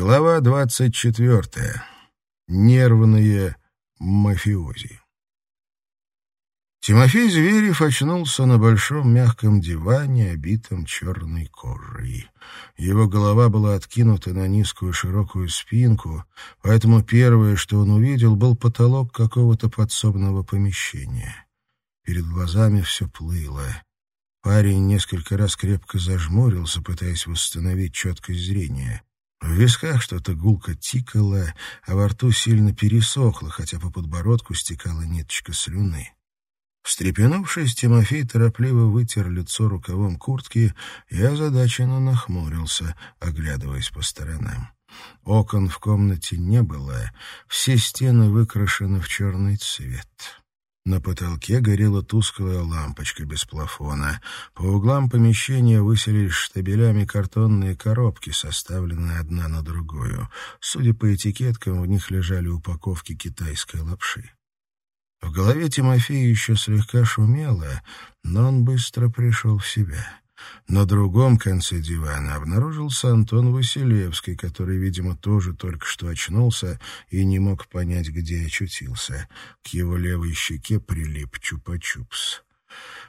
Глава двадцать четвертая. Нервные мафиози. Тимофей Зверев очнулся на большом мягком диване, обитом черной кожей. Его голова была откинута на низкую широкую спинку, поэтому первое, что он увидел, был потолок какого-то подсобного помещения. Перед глазами все плыло. Парень несколько раз крепко зажмурился, пытаясь восстановить четкость зрения. В висках что-то гулко тикало, а во рту сильно пересохло, хотя по подбородку стекала ниточка слюны. Встрепенувшись, Тимофей торопливо вытер лицо рукавом куртки и озадаченно нахмурился, оглядываясь по сторонам. Окон в комнате не было, все стены выкрашены в черный цвет. На потолке горела тусклая лампочка без плафона. По углам помещения выселись штабелями картонные коробки, составленные одна на другую. Судя по этикеткам, в них лежали упаковки китайской лапши. В голове Тимофея еще слегка шумело, но он быстро пришел в себя. На другом конце дивана обнаружился Антон Василевский, который, видимо, тоже только что очнулся и не мог понять, где очутился. К его левой щеке прилип чупа-чупс.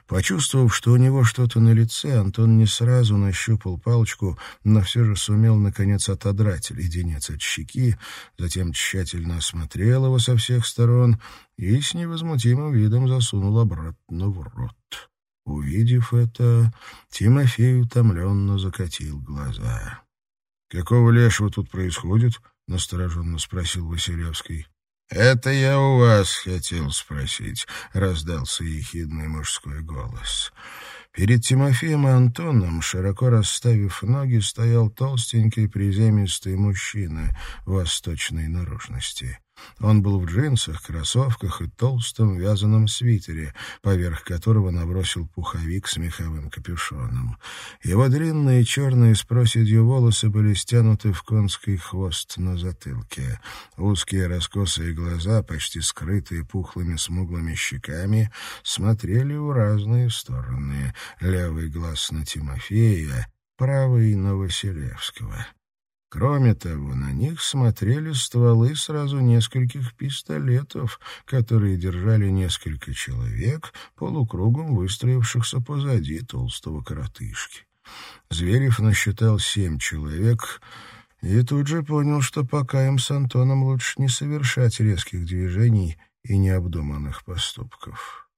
Почувствовав, что у него что-то на лице, Антон не сразу нащупал палочку, но все же сумел, наконец, отодрать леденец от щеки, затем тщательно осмотрел его со всех сторон и с невозмутимым видом засунул обратно в рот. Увидев это, Тимофей утомленно закатил глаза. — Какого лешего тут происходит? — настороженно спросил Василевский. — Это я у вас хотел спросить, — раздался ехидный мужской голос. Перед Тимофеем и Антоном, широко расставив ноги, стоял толстенький приземистый мужчина восточной наружности. Он был в джинсах, кроссовках и толстом вязаном свитере, поверх которого набросил пуховик с меховым капюшоном. Его длинные черные с проседью волосы были стянуты в конский хвост на затылке. Узкие раскосые глаза, почти скрытые пухлыми смуглыми щеками, смотрели в разные стороны. Левый глаз на Тимофея, правый на Василевского. Кроме того, на них смотрели стволы сразу нескольких пистолетов, которые держали несколько человек, полукругом выстроившихся позади толстого коротышки. Зверев насчитал семь человек и тут же понял, что пока им с Антоном лучше не совершать резких движений и необдуманных поступков.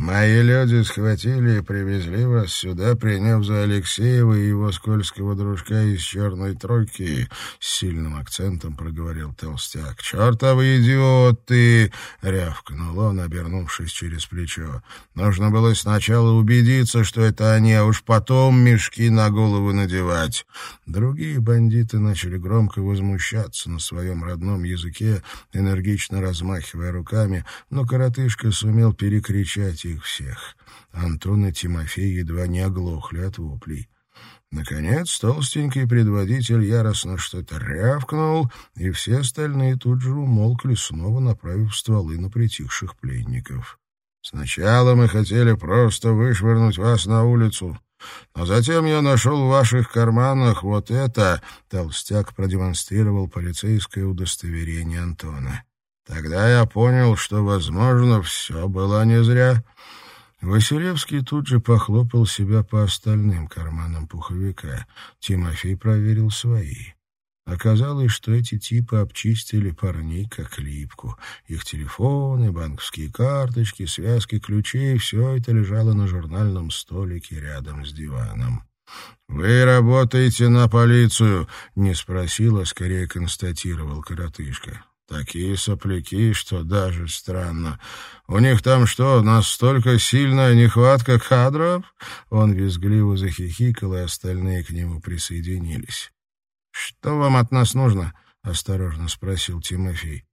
Мои люди схватили и привезли вас сюда, приняв за Алексеева и его скользкого дружка из черной тройки, — с сильным акцентом проговорил толстяк. — Чертовы идиоты! — рявкнул он, обернувшись через плечо. — Нужно было сначала убедиться, что это они, а уж потом мешки на голову надевать. Другие бандиты начали громко возмущаться на своем родном языке, энергично размахивая руками, но коротышка сумел перекричать их всех. Антон и Тимофей едва не оглохли от воплей. Наконец, толстенький предводитель яростно что-то рявкнул, и все остальные тут же умолкли, снова направив стволы на притихших пленников. «Сначала мы хотели просто вышвырнуть вас на улицу, но затем я нашел в ваших карманах вот это...» Толстяк продемонстрировал полицейское удостоверение Антона. «Тогда я понял, что, возможно, все было не зря». Василевский тут же похлопал себя по остальным карманам пуховика. Тимофей проверил свои. Оказалось, что эти типы обчистили парней как липку. Их телефоны, банковские карточки, связки ключей — все это лежало на журнальном столике рядом с диваном. «Вы работаете на полицию?» — не спросил, а скорее констатировал коротышка. Такие сопляки, что даже странно. У них там что, настолько сильная нехватка кадров? Он визгливо захихикал, и остальные к нему присоединились. «Что вам от нас нужно?» — осторожно спросил Тимофей.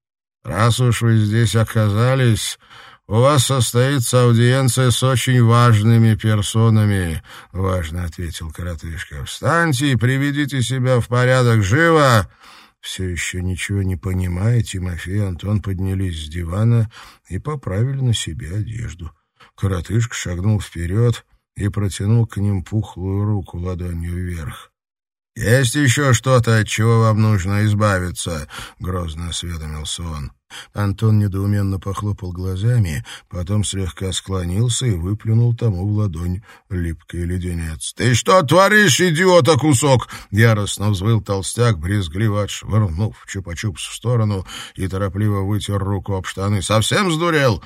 «Раз уж вы здесь оказались, у вас состоится аудиенция с очень важными персонами», — важно ответил коротышка. «Встаньте и приведите себя в порядок живо!» Все еще ничего не понимая, Тимофей и Антон поднялись с дивана и поправили на себе одежду. Коротышка шагнул вперед и протянул к ним пухлую руку ладонью вверх. «Есть еще что-то, от чего вам нужно избавиться?» — грозно осведомился он. Антон недоуменно похлопал глазами, потом слегка склонился и выплюнул тому в ладонь липкий леденец. «Ты что творишь, идиота, кусок?» — яростно взвыл толстяк, брезгливо отшвырнув чупа-чупс в сторону и торопливо вытер руку об штаны. «Совсем сдурел?»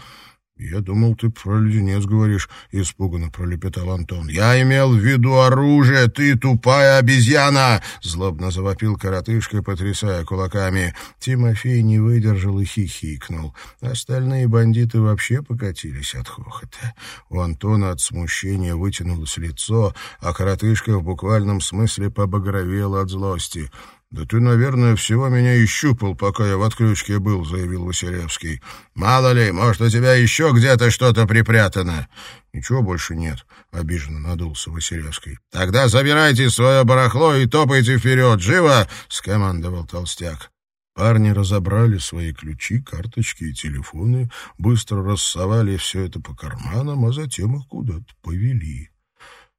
«Я думал, ты про леденец говоришь», — испуганно пролепетал Антон. «Я имел в виду оружие, ты тупая обезьяна!» — злобно завопил коротышка, потрясая кулаками. Тимофей не выдержал и хихикнул. Остальные бандиты вообще покатились от хохота. У Антона от смущения вытянулось лицо, а коротышка в буквальном смысле побагровел от злости. «Да ты, наверное, всего меня и щупал, пока я в отключке был», — заявил Василевский. «Мало ли, может, у тебя еще где-то что-то припрятано?» «Ничего больше нет», — обиженно надулся Василевский. «Тогда забирайте свое барахло и топайте вперед! Живо!» — скомандовал толстяк. Парни разобрали свои ключи, карточки и телефоны, быстро рассовали все это по карманам, а затем их куда-то повели.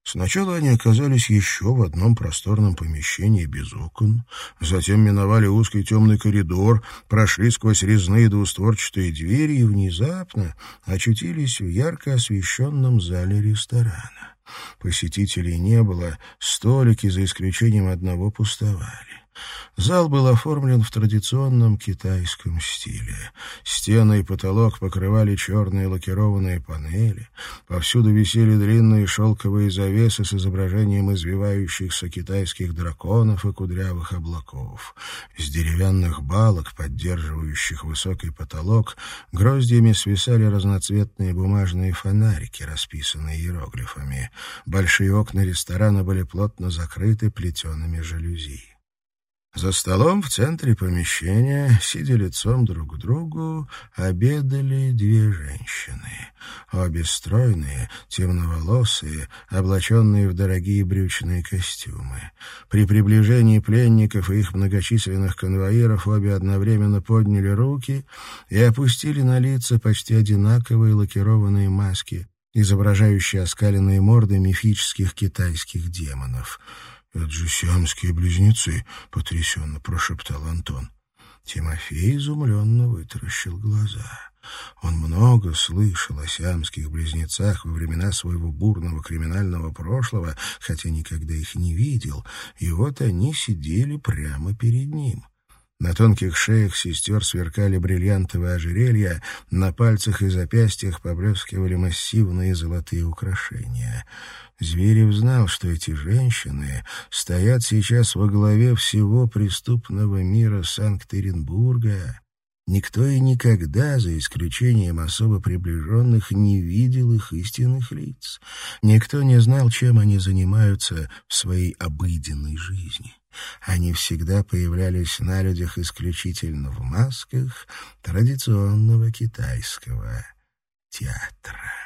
Сначала они оказались еще в одном просторном помещении без окон, затем миновали узкий темный коридор, прошли сквозь резные двустворчатые двери и внезапно очутились в ярко освещенном зале ресторана. Посетителей не было, столики, за исключением одного, пустовали. Зал был оформлен в традиционном китайском стиле. Стены и потолок покрывали черные лакированные панели. Повсюду висели длинные шелковые завесы с изображением извивающихся китайских драконов и кудрявых облаков. С деревянных балок, поддерживающих высокий потолок, гроздьями свисали разноцветные бумажные фонарики, расписанные иероглифами. Большие окна ресторана были плотно закрыты плетеными жалюзи. За столом в центре помещения, сидя лицом друг к другу, обедали две женщины. Обе стройные, темноволосые, облаченные в дорогие брючные костюмы. При приближении пленников и их многочисленных конвоиров обе одновременно подняли руки и опустили на лица почти одинаковые лакированные маски, изображающие оскаленные морды мифических китайских демонов — «Это же сиамские близнецы», — потрясенно прошептал Антон. Тимофей изумленно вытаращил глаза. Он много слышал о сиамских близнецах во времена своего бурного криминального прошлого, хотя никогда их не видел, и вот они сидели прямо перед ним. На тонких шеях сестер сверкали бриллиантовые ожерелья, на пальцах и запястьях поблескивали массивные золотые украшения. Зверев знал, что эти женщины стоят сейчас во главе всего преступного мира Санкт-Петербурга. Никто и никогда, за исключением особо приближенных, не видел их истинных лиц. Никто не знал, чем они занимаются в своей обыденной жизни. Они всегда появлялись на людях исключительно в масках традиционного китайского театра.